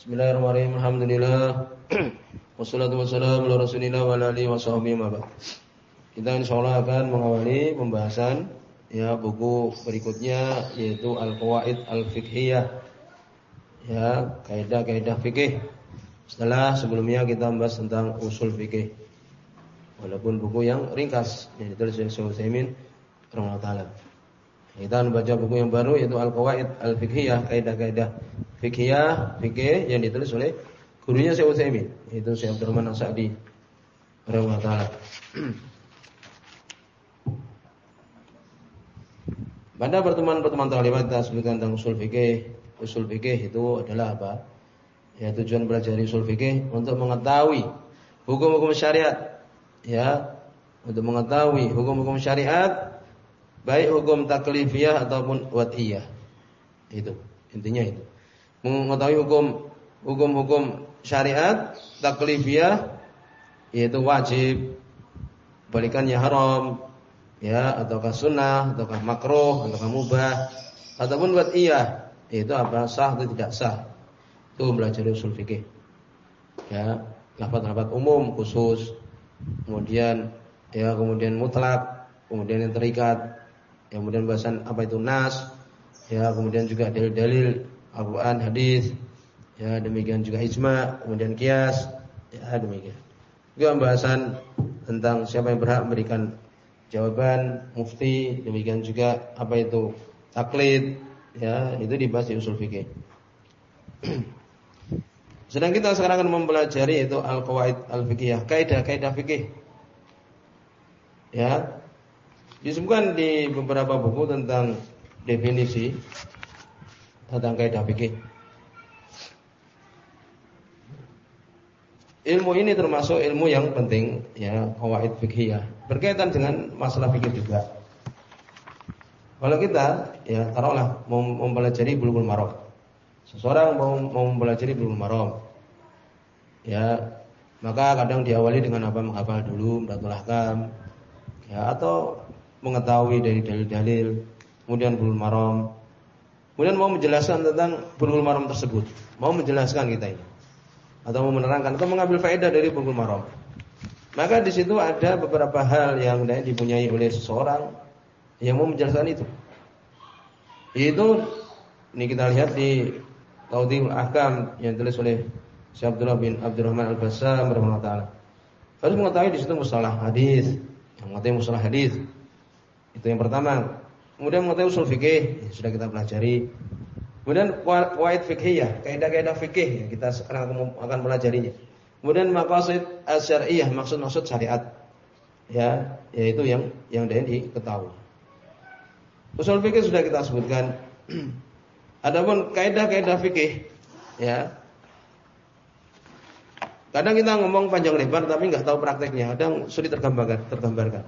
Bismillahirrahmanirrahim. Alhamdulillah. Wassalatu wassalamu ala Rasulillah wa ala alihi washabbihi Kita insyaallah akan mengawali pembahasan ya buku berikutnya yaitu Al-Qawaid Al-Fiqhiyah. Ya, kaidah-kaidah fikih. Setelah sebelumnya kita membahas tentang usul fikih. Walaupun buku yang ringkas yang ditulis oleh Syekh Utsaimin rahimahullah. Kita membaca buku yang baru yaitu Al-Qawaid Al-Fiqhiyah, kaidah-kaidah fikih fikih yang ditulis oleh gurunya Syekh Utsaimin, itu Syekh Abdurrahman As-Sa'di rahimahullah taala. Pada pertemuan-pertemuan terakhir kita sebutkan tentang usul fikih. Usul fikih itu adalah apa? Ya tujuan belajar usul fikih untuk mengetahui hukum-hukum syariat. Ya, untuk mengetahui hukum-hukum syariat baik hukum taklifiyah ataupun wad'iyah. Itu intinya itu. Mengetahui hukum hukum-hukum syariat taklifiyah yaitu wajib balikannya haram ya ataukah sunnah ataukah makruh ataukah mubah ataupun iya itu apa sah atau tidak sah itu belajar usul fikih ya lafaz-lafaz umum khusus kemudian ya kemudian mutlak kemudian yang terikat kemudian bahasan apa itu nas ya kemudian juga dalil-dalil Al-Quran hadis Ya, demikian juga ijma, kemudian kias, ya demikian. Juga pembahasan tentang siapa yang berhak memberikan jawaban mufti, demikian juga apa itu taklid, ya, itu dibahas di usul fikih. Sedang kita sekarang akan mempelajari itu al-qawaid al-fiqhiyah, kaidah-kaidah fikih. Ya. Disebutkan di beberapa buku tentang definisi tentang kaidah fikih. Ilmu ini termasuk ilmu yang penting ya, kawaid fikih ya. Berkaitan dengan masalah fikih juga. Kalau kita ya taruhlah mau mempelajari bulughul maram. Seseorang mau mempelajari bulughul maram. Ya, maka kadang diawali dengan apa menghafal dulu, mendatulahkan ya atau mengetahui dari dalil-dalil, kemudian bulughul maram. Kemudian mau menjelaskan tentang bulughul maram tersebut. Mau menjelaskan kita ini atau mau menerangkan atau mengambil faedah dari buku maram. Maka di situ ada beberapa hal yang dipunyai oleh seseorang yang mau menjelaskan itu. Itu ini kita lihat di Taudhihul Ahkam yang ditulis oleh Syekh Abdullah bin Abdurrahman Al-Bassam rahimahullah taala. Harus mengetahui di situ mustalah hadis, mengetahui mustalah hadis. Itu yang pertama. Kemudian mengetahui usul fikih, ya, sudah kita pelajari. Kemudian qawaid fikhiyah, kaidah-kaidah fikih yang kita sekarang akan pelajarinya. Kemudian maqasid asyariyah, maksud-maksud syariat. Ya, yaitu yang yang diketahui. Usul fikih sudah kita sebutkan. Adapun kaidah-kaidah fikih ya. Kadang kita ngomong panjang lebar tapi nggak tahu prakteknya, kadang sulit tergambarkan, tergambarkan.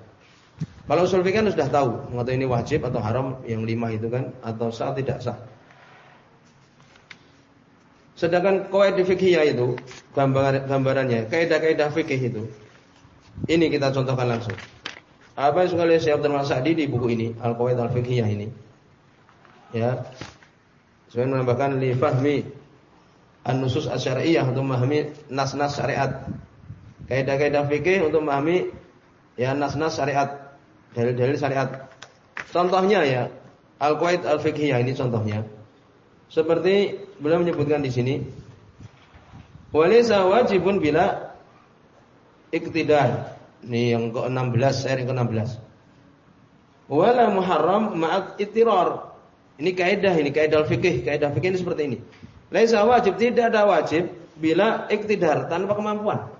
Kalau usul fikih kan sudah tahu, mengetahui ini wajib atau haram yang lima itu kan atau sah tidak sah. Sedangkan qawaid fikih itu gambaran gambarannya, kaidah-kaidah fikih itu. Ini kita contohkan langsung. Apa yang sekali Syekh Abdul Sa'di di buku ini, Al-Qawaid Al-Fiqhiyah ini. Ya. Saya menambahkan li fahmi an-nusus asy-syar'iyyah untuk memahami nas-nas syariat. Kaidah-kaidah fikih untuk memahami ya nas-nas syariat, dalil-dalil syariat. Contohnya ya, Al-Qawaid Al-Fiqhiyah ini contohnya. Seperti beliau menyebutkan di sini, walaysa wajibun bila iktidar. Ini yang ke-16, saya yang ke-16. Wala muharram ma'at itirar. Ini kaidah ini kaidah fikih, kaidah fikih ini seperti ini. Laisa wajib, tidak ada wajib bila iktidar tanpa kemampuan.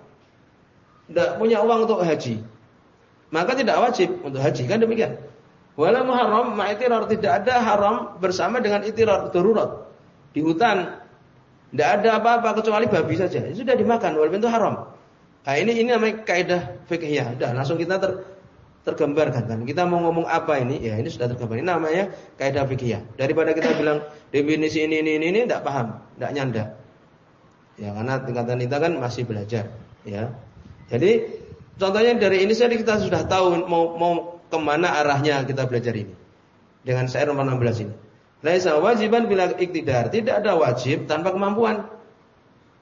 Tidak punya uang untuk haji. Maka tidak wajib untuk haji, kan demikian. Wala muharram ma'itirar tidak ada haram bersama dengan itirar darurat. Di hutan tidak ada apa-apa kecuali babi saja. Itu sudah dimakan walaupun itu haram. Nah, ini ini namanya kaidah fikih ya. Sudah langsung kita ter, tergambarkan kan. Kita mau ngomong apa ini? Ya, ini sudah tergambar. Ini namanya kaidah fikih ya. Daripada kita bilang definisi ini ini ini, ini tidak paham, tidak nyanda. Ya, karena tingkatan kita kan masih belajar, ya. Jadi contohnya dari ini saya kita sudah tahu mau mau ke mana arahnya kita belajar ini dengan saya nomor 16 ini. Laisa wajiban bila iktidar. Tidak ada wajib tanpa kemampuan.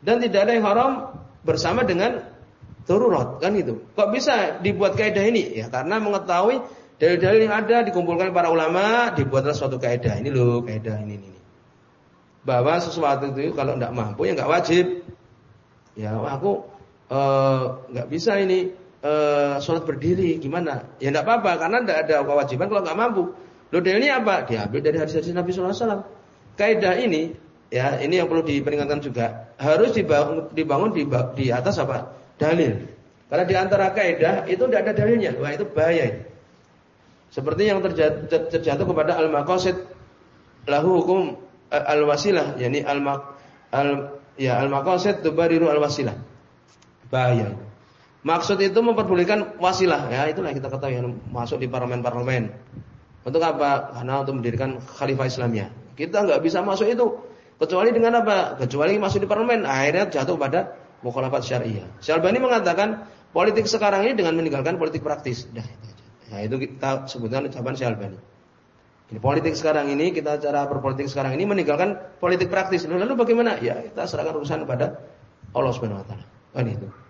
Dan tidak ada yang haram bersama dengan darurat kan itu. Kok bisa dibuat kaidah ini? Ya karena mengetahui dalil-dalil yang ada dikumpulkan para ulama dibuatlah suatu kaidah. Ini loh kaidah ini ini. Bahwa sesuatu itu kalau tidak mampu ya nggak wajib. Ya aku eh, nggak uh, bisa ini uh, sholat berdiri gimana? Ya tidak apa-apa karena tidak ada kewajiban kalau nggak mampu. Lo dalilnya apa? Diambil dari hadis-hadis Nabi SAW. Kaidah ini, ya ini yang perlu diperingatkan juga, harus dibangun, dibangun di, di atas apa? Dalil. Karena di antara kaidah itu tidak ada dalilnya, wah itu bahaya. Seperti yang terjatuh, terjatuh kepada al-maqasid lahu hukum eh, al-wasilah, yakni al, al ya al-maqasid tubariru al-wasilah. Bahaya. Maksud itu memperbolehkan wasilah, ya itulah kita ketahui yang masuk di parlemen-parlemen. Untuk apa? Karena untuk mendirikan khalifah Islamnya. Kita nggak bisa masuk itu kecuali dengan apa? Kecuali masuk di parlemen. Akhirnya jatuh pada mukhalafat syariah. Syalbani mengatakan politik sekarang ini dengan meninggalkan politik praktis. Dah itu. Nah, itu kita sebutkan ucapan Syalbani. Ini politik sekarang ini kita cara berpolitik sekarang ini meninggalkan politik praktis. Lalu bagaimana? Ya kita serahkan urusan kepada Allah Subhanahu wa taala. Kan itu.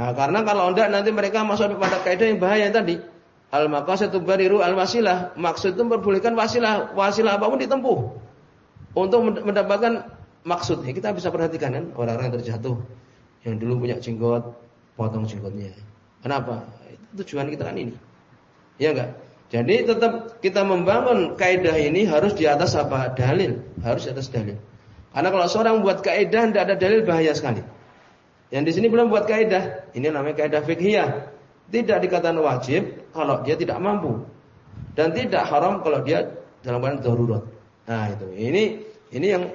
Nah, karena kalau enggak nanti mereka masuk pada kaidah yang bahaya tadi. Al maqasid bariru al wasilah. Maksud itu memperbolehkan wasilah, wasilah apa pun ditempuh untuk mendapatkan maksud. Ya, kita bisa perhatikan kan orang-orang yang terjatuh yang dulu punya jenggot, potong jenggotnya. Kenapa? Itu tujuan kita kan ini. Ya enggak? Jadi tetap kita membangun kaidah ini harus di atas apa? Dalil, harus di atas dalil. Karena kalau seorang buat kaidah tidak ada dalil bahaya sekali. Yang di sini belum buat kaidah, ini namanya kaidah fikhiyah. Tidak dikatakan wajib kalau dia tidak mampu dan tidak haram kalau dia dalam keadaan darurat. Nah, itu. Ini ini yang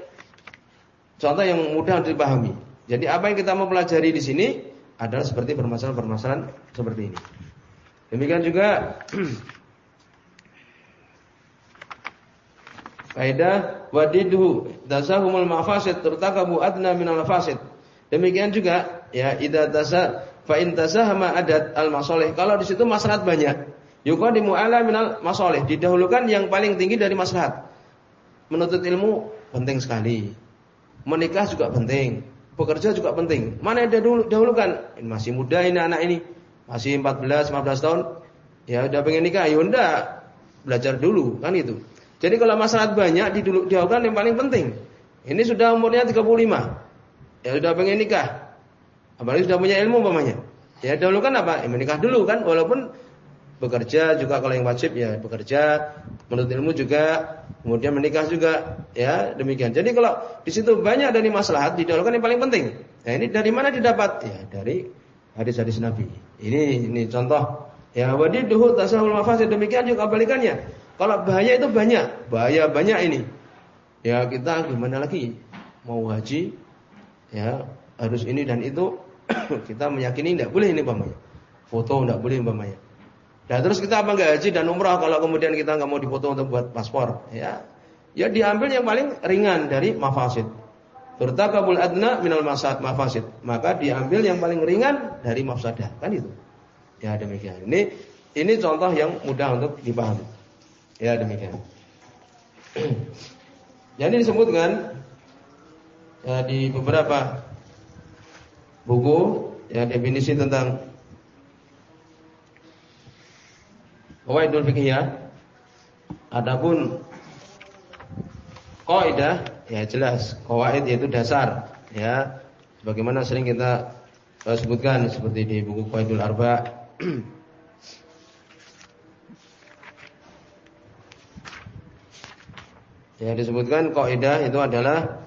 contoh yang mudah dipahami. Jadi apa yang kita mau pelajari di sini adalah seperti permasalahan-permasalahan seperti ini. Demikian juga kaidah wadidu dasahumul mafasid tertakabu adna minal fasid. Demikian juga ya idza tasa Fa in tasahama adat al masoleh. Kalau di situ maslahat banyak, yuqadimu ala minal masoleh. Didahulukan yang paling tinggi dari maslahat. Menuntut ilmu penting sekali. Menikah juga penting. Bekerja juga penting. Mana yang didahulukan? Masih muda ini anak ini. Masih 14, 15 tahun. Ya udah pengen nikah, ya udah belajar dulu kan itu. Jadi kalau masalah banyak didahulukan yang paling penting. Ini sudah umurnya 35. Ya udah pengen nikah. Apalagi sudah punya ilmu umpamanya. Ya dahulu kan apa? Ya, menikah dulu kan walaupun bekerja juga kalau yang wajib ya bekerja, menuntut ilmu juga, kemudian menikah juga, ya demikian. Jadi kalau di situ banyak dari maslahat didahulukan yang paling penting. Nah ini dari mana didapat? Ya dari hadis-hadis Nabi. Ini ini contoh. Ya wadiduhu tasahul mafasid demikian juga kebalikannya. Kalau bahaya itu banyak, bahaya banyak ini. Ya kita gimana lagi? Mau haji, ya harus ini dan itu kita meyakini tidak boleh ini umpamanya. Foto tidak boleh umpamanya. Dan terus kita apa enggak haji dan umrah kalau kemudian kita nggak mau dipoto untuk buat paspor, ya. Ya diambil yang paling ringan dari mafasid. Bertakabul adna minal masad mafasid. Maka diambil yang paling ringan dari mafsadah. Kan itu. Ya demikian. Ini ini contoh yang mudah untuk dipahami. Ya demikian. Jadi disebutkan ya, di beberapa buku ya definisi tentang qawaidul fiqhiyah. Adapun kaidah ya jelas qawaid yaitu dasar ya sebagaimana sering kita uh, sebutkan seperti di buku Qaidul Arba Ya disebutkan kaidah itu adalah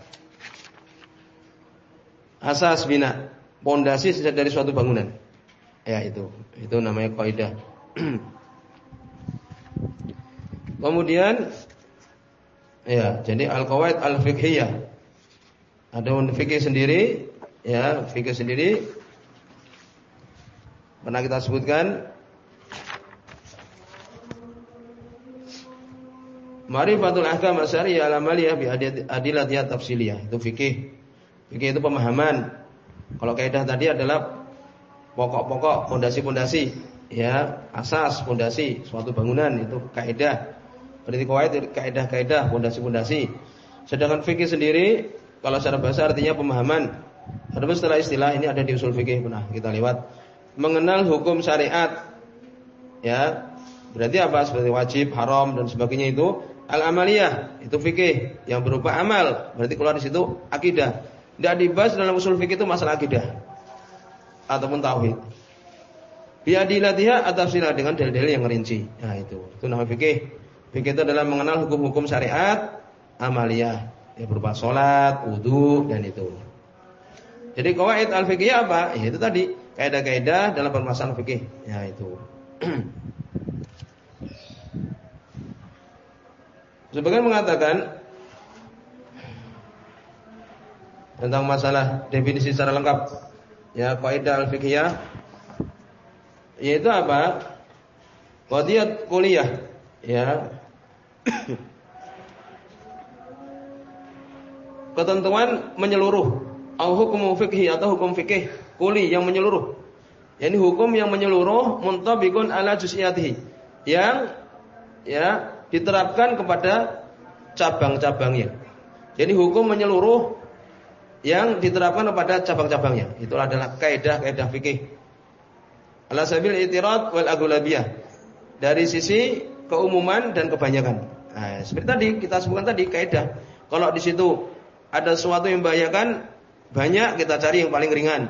asas bina pondasi dari suatu bangunan. Ya itu, itu namanya kaidah. Kemudian ya, jadi al-qawaid al-fiqhiyah. Ada fikih sendiri, ya, fikih sendiri. Pernah kita sebutkan Marifatul ahkam asyariyah al-amaliyah bi adillatiyah tafsiliyah. Itu fikih. Fikih itu pemahaman kalau kaidah tadi adalah pokok-pokok, fondasi-fondasi, ya, asas fondasi suatu bangunan itu kaidah. Berarti qawaid kaidah-kaidah, pondasi-pondasi. Sedangkan fikih sendiri kalau secara bahasa artinya pemahaman. Adapun setelah istilah ini ada di usul fikih pernah kita lewat. Mengenal hukum syariat. Ya. Berarti apa? Seperti wajib, haram dan sebagainya itu al-amaliyah, itu fikih yang berupa amal. Berarti keluar di situ akidah. Tidak dibahas dalam usul fikih itu masalah akidah ataupun tauhid. Biadilatiha atau sila dengan dalil-dalil yang rinci. Nah itu, itu nama fikih. Fikih itu adalah mengenal hukum-hukum syariat amaliyah, ya berupa sholat, wudhu dan itu. Jadi kawaid al fikih apa? Ya itu tadi kaidah-kaidah dalam permasalahan fikih. Ya itu. Sebagian mengatakan tentang masalah definisi secara lengkap ya kaidah al-fiqhiyah yaitu apa? Qadiyat kuliah ya. Ketentuan menyeluruh au hukum fikih atau hukum fikih kuli yang menyeluruh. Yani hukum yang menyeluruh muntabiqun ala juz'iyatihi. Yang ya diterapkan kepada cabang-cabangnya. Jadi hukum menyeluruh yang diterapkan kepada cabang-cabangnya. Itulah adalah kaidah-kaidah fikih. Ala sabil itirad wal agulabiyah. Dari sisi keumuman dan kebanyakan. Nah, seperti tadi kita sebutkan tadi kaidah. Kalau di situ ada sesuatu yang membahayakan, banyak kita cari yang paling ringan.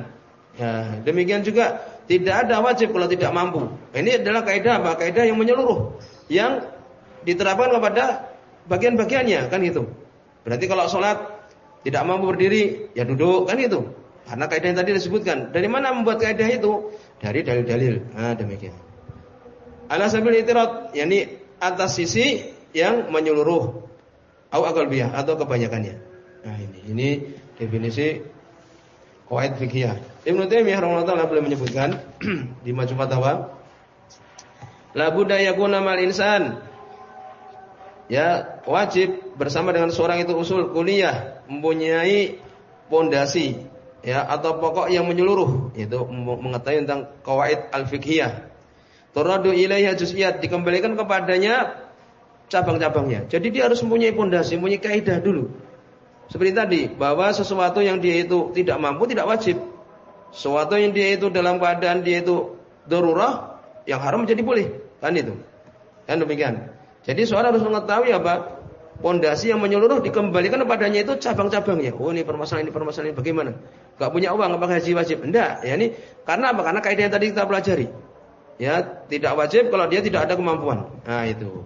Ya, demikian juga tidak ada wajib kalau tidak mampu. Ini adalah kaidah apa? Kaidah yang menyeluruh, yang diterapkan kepada bagian-bagiannya kan itu. Berarti kalau sholat tidak mampu berdiri, ya duduk kan itu. Karena kaidah yang tadi disebutkan. Dari mana membuat kaidah itu? Dari dalil-dalil. Nah, demikian. Ala sabil itirat, yakni atas sisi yang menyeluruh au biah atau kebanyakannya. Nah, ini ini definisi qawaid fikih. Ibnu Taimiyah rahimahullah boleh menyebutkan di Majmu' Fatawa la budaya yakuna mal insan ya wajib bersama dengan seorang itu usul kuliah mempunyai pondasi ya atau pokok yang menyeluruh itu mengetahui tentang kawaid al-fiqhiyah. Turadu ilaiha juz'iyat dikembalikan kepadanya cabang-cabangnya. Jadi dia harus mempunyai pondasi, mempunyai kaidah dulu. Seperti tadi, bahwa sesuatu yang dia itu tidak mampu tidak wajib. Sesuatu yang dia itu dalam keadaan dia itu darurah yang haram menjadi boleh. Kan itu. Kan demikian. Jadi seorang harus mengetahui apa? Pondasi yang menyeluruh dikembalikan kepadanya itu cabang-cabangnya. Oh ini permasalahan ini permasalahan ini bagaimana? Gak punya uang apa haji wajib? Enggak, ya ini karena apa? Karena kaidah yang tadi kita pelajari. Ya, tidak wajib kalau dia tidak ada kemampuan. Nah, itu.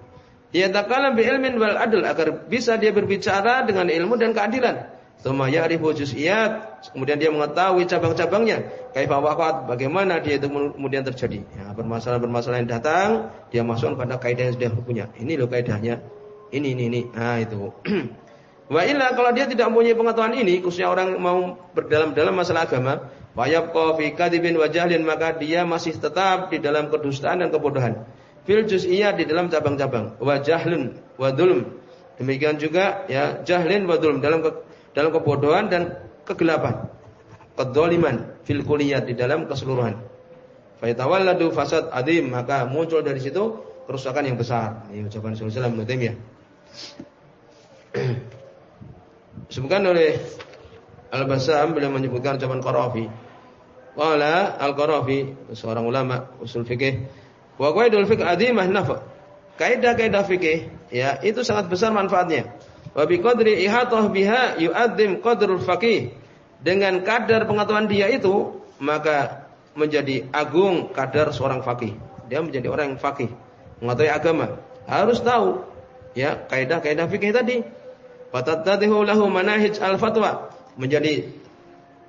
Ya takalam bi ilmin wal adl agar bisa dia berbicara dengan ilmu dan keadilan. Tsumma ya'rifu juz'iyat, kemudian dia mengetahui cabang-cabangnya. Kaifa waqat, bagaimana dia itu kemudian terjadi. Ya, permasalahan-permasalahan yang datang, dia masuk pada kaidah yang sudah punya. Ini loh kaidahnya. Ini ini ini. Nah, itu. Wa illa kalau dia tidak mempunyai pengetahuan ini, khususnya orang mau berdalam-dalam masalah agama, fayabqa fi kadibin wa maka dia masih tetap di dalam kedustaan dan kebodohan. Fil juz'iyat di dalam cabang-cabang, wa jahlun wa dzulm. Demikian juga ya jahlin wa dzulm dalam dalam kebodohan dan kegelapan. Kedzaliman fil kulliyat di dalam keseluruhan. Fayatawalladu fasad adim maka muncul dari situ kerusakan yang besar. Ini ucapan Rasulullah Ibnu Taimiyah. Disebutkan oleh Al-Basam beliau menyebutkan ucapan Qarafi. Qala Al-Qarafi seorang ulama usul fikih wa qaidul fiqh adimah nafa. Kaidah-kaidah fikih ya itu sangat besar manfaatnya. Wa bi qadri ihatah biha yu'adzim qadrul faqih. Dengan kadar pengetahuan dia itu, maka menjadi agung kadar seorang faqih. Dia menjadi orang yang faqih, mengetahui agama. Harus tahu ya kaidah-kaidah fikih tadi. Fatattadihu lahu manahij al-fatwa. Menjadi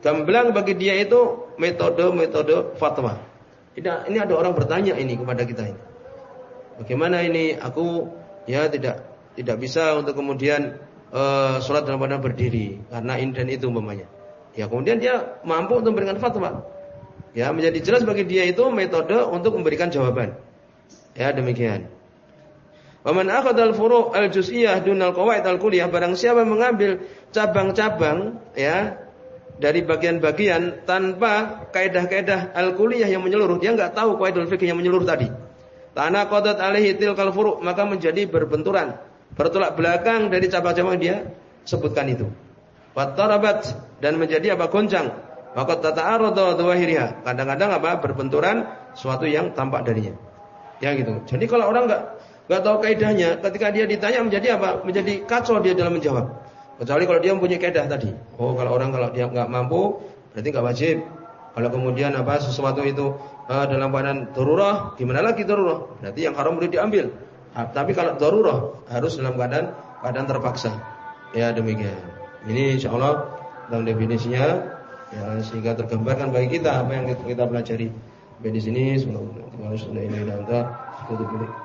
gamblang bagi dia itu metode-metode fatwa. Ini, ini ada orang bertanya ini kepada kita ini. Bagaimana ini aku ya tidak tidak bisa untuk kemudian uh, sholat dalam keadaan berdiri karena ini itu umpamanya. Ya kemudian dia mampu untuk memberikan fatwa. Ya menjadi jelas bagi dia itu metode untuk memberikan jawaban. Ya demikian. Waman akhadal furu' al-juz'iyah dunal qawaid al-kulliyah barang siapa mengambil cabang-cabang ya dari bagian-bagian tanpa kaidah-kaidah al-kulliyah yang menyeluruh, dia enggak tahu qaidul fikih yang menyeluruh tadi. Tanah kodat alaihi tilkal furu maka menjadi berbenturan, bertolak belakang dari cabang-cabang dia sebutkan itu. Wattarabat dan menjadi apa goncang. Maka tata'arada dawahiriha. Kadang-kadang apa berbenturan suatu yang tampak darinya. Ya gitu. Jadi kalau orang enggak enggak tahu kaidahnya, ketika dia ditanya menjadi apa? Menjadi kacau dia dalam menjawab. Kecuali kalau dia mempunyai kaidah tadi. Oh, kalau orang kalau dia enggak mampu, berarti enggak wajib. Kalau kemudian apa sesuatu itu uh, dalam keadaan darurah, gimana lagi darurah? Berarti yang haram boleh diambil. Ha, tapi kalau darurah harus dalam keadaan keadaan terpaksa. Ya demikian. Ini insyaallah dalam definisinya ya sehingga tergambarkan bagi kita apa yang kita pelajari. Sampai di sini, wa bihamdihi,